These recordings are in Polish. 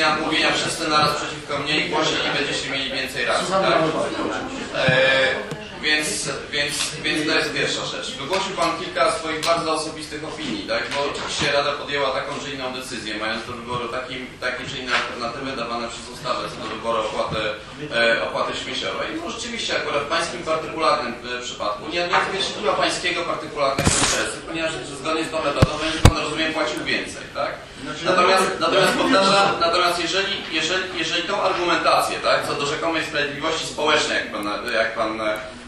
mówienia, mówienia wszyscy naraz przeciwko mnie i głośniej i będziecie mieli więcej racji, tak? E, więc, więc, więc to jest pierwsza rzecz. Wygłosił Pan kilka swoich bardzo osobistych opinii, tak? Bo oczywiście Rada podjęła taką czy inną decyzję, mając do wyboru takim, takie czy inne alternatywy dawane przez ustawę co do wyboru opłaty, e, opłaty śmieciowej. No rzeczywiście akurat w Pańskim partykularnym e, przypadku nie, wyjaśniła Pańskiego partykularnego interesu, ponieważ zgodnie z tą metodą będzie Pan, rozumiem, płacił więcej, tak? Natomiast, natomiast powtarzam, natomiast jeżeli, jeżeli, jeżeli tą argumentację, tak, co do rzekomej sprawiedliwości społecznej, jak pan, jak pan,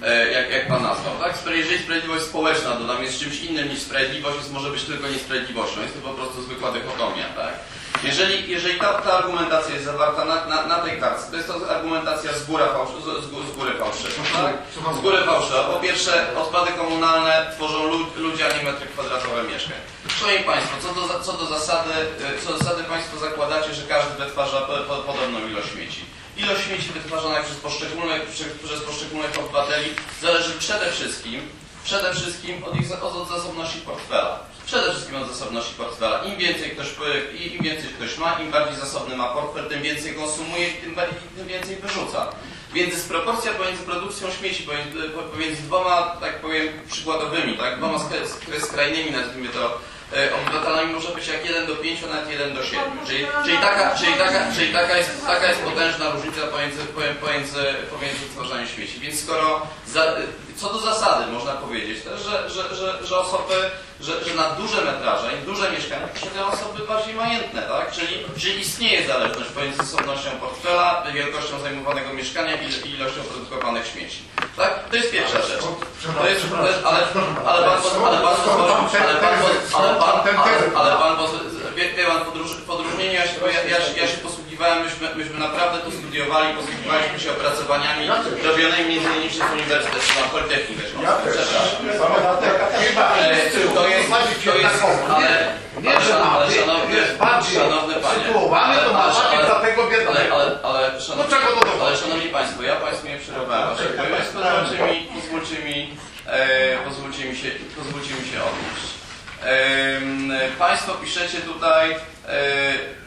e, jak, jak pan nazwał, tak, jeżeli sprawiedliwość społeczna, dodam, jest czymś innym niż sprawiedliwość, jest może być tylko niesprawiedliwością, jest to po prostu zwykła dychotomia, tak. Jeżeli, jeżeli ta, ta argumentacja jest zawarta na, na, na tej kartce, to jest to argumentacja z, góra fałsz, z, z, gó- z góry fałszywa, tak? Z góry fałszywa. Po pierwsze, odpady komunalne tworzą lud, ludzie, a nie metry kwadratowe mieszkań. Szanowni Państwo, co do, co do zasady, e, co do zasady Państwo zakładacie, że każdy wytwarza po, po, podobną ilość śmieci. Ilość śmieci wytwarzanych przez poszczególnych, przez poszczególnych obywateli zależy przede wszystkim, przede wszystkim od ich od zasobności portfela. Przede wszystkim od zasobności portfela. Im więcej ktoś, im więcej ktoś ma, im bardziej zasobny ma portfel, tym więcej konsumuje i tym, tym więcej wyrzuca. Więc dysproporcja pomiędzy produkcją śmieci, pomiędzy, pomiędzy dwoma, tak powiem, przykładowymi, tak, dwoma skra- skra- skrajnymi, nazwijmy to, obywatelami może być jak 1 do 5, a nawet 1 do 7. Czyli, czyli, taka, czyli, taka, czyli taka, jest, taka jest potężna różnica pomiędzy, pomiędzy, pomiędzy tworzeniem śmieci. Więc skoro za, co do zasady można powiedzieć też, że, że, że, że osoby, że, że na duże metraże i duże mieszkania posiadają osoby bardziej majętne, tak? Czyli, czyli istnieje zależność pomiędzy zasobnością portfela, wielkością zajmowanego mieszkania i i ilością produkowanych śmieci. Tak? To jest pierwsza rzecz. To jest, to jest, ale, ale pan, poz- ale pan pozwolił, ale pan, ale pan, ale, ale pan wie, wie pan, w ja się, ja, ja, się- posługiwałem, myśmy, myśmy naprawdę to studiowali, posługiwaliśmy się opracowaniami robionymi między innymi przez Uniwersytet, na Politechnikę. Przepraszam. E, To jest, to jest, ale, ale, ale szanowny, szanowny panie, sytuowany, to ma ale- ale- ale, ale, ale, szanowni, No ale szanowni państwo, ja państwu nie przerwałem, Dlaczego? Państwo pozwólcie mi, pozwólcie mi, e, pozwólcie mi się, pozwólcie mi się odnieść. Em, państwo piszecie tutaj, e,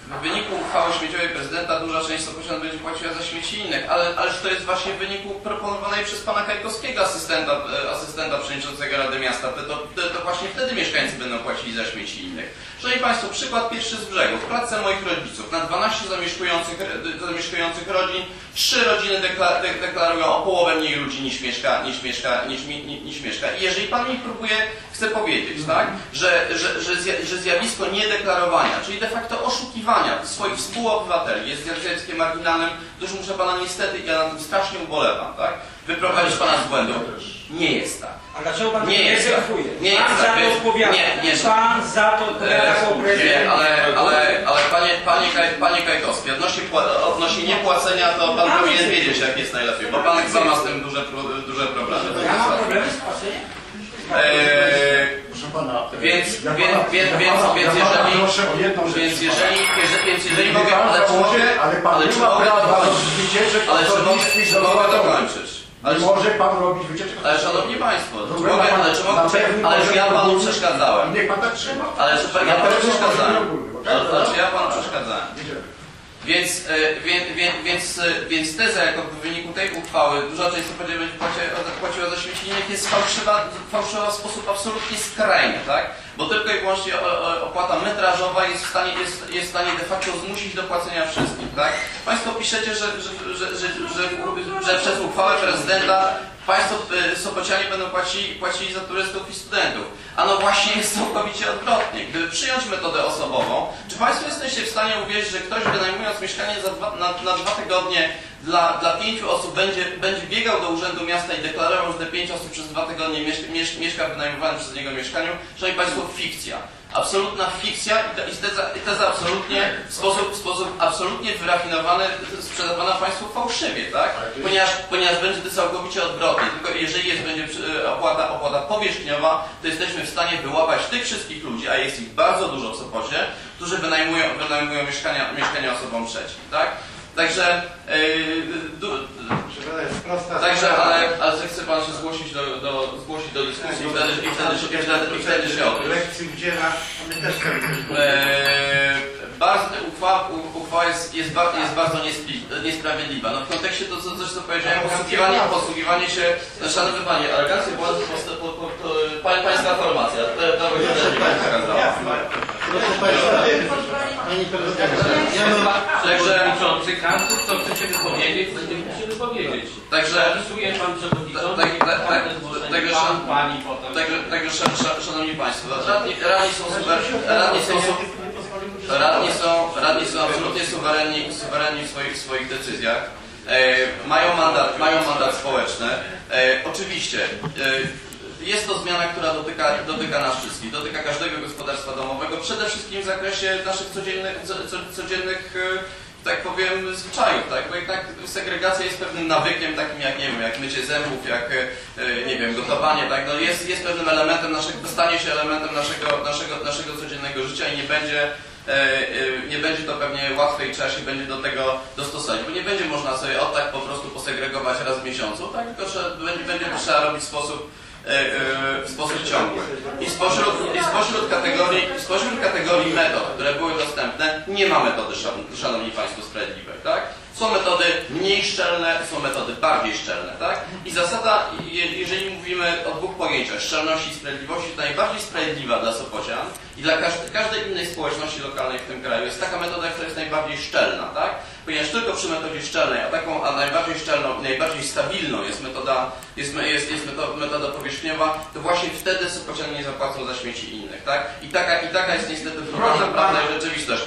w wyniku uchwały śmieciowej prezydenta duża część Sopoćan będzie płaciła za śmieci innych, ale ależ to jest właśnie w wyniku proponowanej przez pana Kajkowskiego asystenta, e, asystenta przewodniczącego Rady Miasta. To, to, właśnie wtedy mieszkańcy będą płacili za śmieci innych. Szanowni Państwo, przykład pierwszy z brzegu. W klatce moich rodziców na 12 zamieszkujących, zamieszkujących rodzin, trzy rodziny dekla, de, deklarują o połowę mniej ludzi niż mieszka, niż mieszka, niż, mi- ni- niż mieszka. I jeżeli Pan mi próbuje, chce powiedzieć, tak, że, że, że zjawisko niedeklarowania, czyli de facto oszukiwania swoich współobywateli jest zjawiskiem marginalnym, już muszę Pana niestety, ja na tym strasznie ubolewam, tak, wyprowadzić Pana z błędu. Nie jest tak. A dlaczego pan Nie nie jest tak. Nie jest Pan tak. za to odpowiada. Nie, nie. Pan za to odpowiada E, prezydent. Nie, ale, ale, ale panie, panie, Kaj, panie Kajkowski, odnośnie, odnośnie niepłacenia, to pan powinien wiedzieć, jak jest najlepiej, bo pan sam ma z tym duże, pro- duże problemy. Ja mam problemy z płaceniem? E, Proszę pana, Więc, ja więc, pana- więc, ja więc, pana- więc ja jeżeli, proszę o jedną rzecz. więc jeżeli, jeżeli, więc jeżeli pan ale czy mogę, ale pan ale nie czy ma mogę dokończyć? Ale czy mogę, dokończyć? Ale może pan robić wycieczek ale szanowni państwo, mogę, ale czy mogę, ale może ja pan panu przeszkadzałem? Niech pan tak trzyma. Ale czy ja panu pewno przeszkadzałem? Ale, tak- ale czy ja panu przeszkadzałem? Więc, e, wie, więc, e, więc teza, jako w wyniku tej uchwały duża część będzie płaciła, za śmieci jest fałszywa, fałszywa w sposób absolutnie skrajny, tak? Bo tylko i wyłącznie opłata metrażowa jest w stanie, jest, jest w stanie de facto zmusić do płacenia wszystkich, tak? Państwo piszecie, że, że, że, że, że, że przez uchwałę prezydenta Państwo e, Sopocianie będą płacili, płacili za turystów i studentów. A no właśnie jest całkowicie odwrotnie. Gdyby przyjąć metodę osobową, czy Państwo jesteście w stanie uwierzyć, że ktoś wynajmując mieszkanie dwa, na, na dwa tygodnie dla, dla pięciu osób będzie, będzie biegał do Urzędu Miasta i deklarował, że te pięć osób przez dwa tygodnie mieszka, miesz, mieszka w wynajmowanym przez niego mieszkaniu? Szanowni Państwo, fikcja. Absolutna fikcja i, to, i, teza, teza absolutnie w sposób, w sposób absolutnie wyrafinowany sprzedawana Państwu fałszywie, tak? Ponieważ, ponieważ będzie to całkowicie odwrotnie. Tylko jeżeli jest będzie przy- opłata, opłata powierzchniowa, to jesteśmy w stanie wyłapać tych wszystkich ludzi, a jest ich bardzo dużo w Sopocie, którzy wynajmują, wynajmują mieszkania, mieszkania osobom trzecim, tak? Także, yy, du, także ale, ale chce Pan się zgłosić do, do, zgłosić do dyskusji i wtedy, i wtedy, i wtedy, i wtedy się odnieść. Lekcji udziela, a my też chcemy. Eee, bardzo, uchwa, u- uchwała uchwała jest, jest, ba, jest bardzo niesprawiedliwa. No w kontekście to, co, coś, co powiedziałem, posługiwanie, posługiwanie się, no, szanowny panie, arogancja była po, po, po, po, pa, pańska formacja, to, to. Proszę Państwa, Pani Prezydent, ja mam... Także, Przewodniczący, każdy, kto chce się wypowiedzieć, będzie mógł się wypowiedzieć. także, Zapisuje pan przewodniczący, Tak, tak, tak, tak. Także szan- pani potem. także, także szan, szan, szanowni państwo, radni, radni są super, radni są, su- radni są, radni są absolutnie suwerenni, suwerenni w swoich, swoich decyzjach. E, mają mandat, mają mandat społeczny. E, oczywiście, e, jest to zmiana, która dotyka, dotyka nas wszystkich, dotyka każdego gospodarstwa domowego, przede wszystkim w zakresie naszych codziennych, co, co, codziennych e, tak powiem, zwyczajów, tak? Bo jednak segregacja jest pewnym nawykiem, takim jak, nie wiem, jak mycie zębów, jak, e, nie wiem, gotowanie, tak? No jest, jest pewnym elementem naszego, stanie się elementem naszego, naszego, naszego codziennego życia i nie będzie, e, e, nie będzie to pewnie łatwe i trzeba się będzie do tego dostosować, bo nie będzie można sobie od tak po prostu posegregować raz w miesiącu, tak? Tylko trzeba, będzie, będzie trzeba robić w sposób, w sposób ciągły. I spośród, i spośród, kategorii, spośród kategorii metod, które były dostępne, nie ma metody, szan- szanowni Państwo, sprawiedliwej, tak? Są metody mniej szczelne, są metody bardziej szczelne, tak? I zasada, je- jeżeli mówimy o dwóch pojęciach, szczelności i sprawiedliwości, to najbardziej sprawiedliwa dla Sopocian i dla każdej innej społeczności lokalnej w tym kraju jest taka metoda, która jest najbardziej szczelna, tak? Ponieważ tylko przy metodzie szczelnej, a taką, a najbardziej szczelną i najbardziej stabilną jest metoda, jest, jest, jest metoda, metoda powierzchniowa, to właśnie wtedy Sopocianie nie zapłacą za śmieci innych, tak? I taka, i taka jest niestety prawda i rzeczywistość.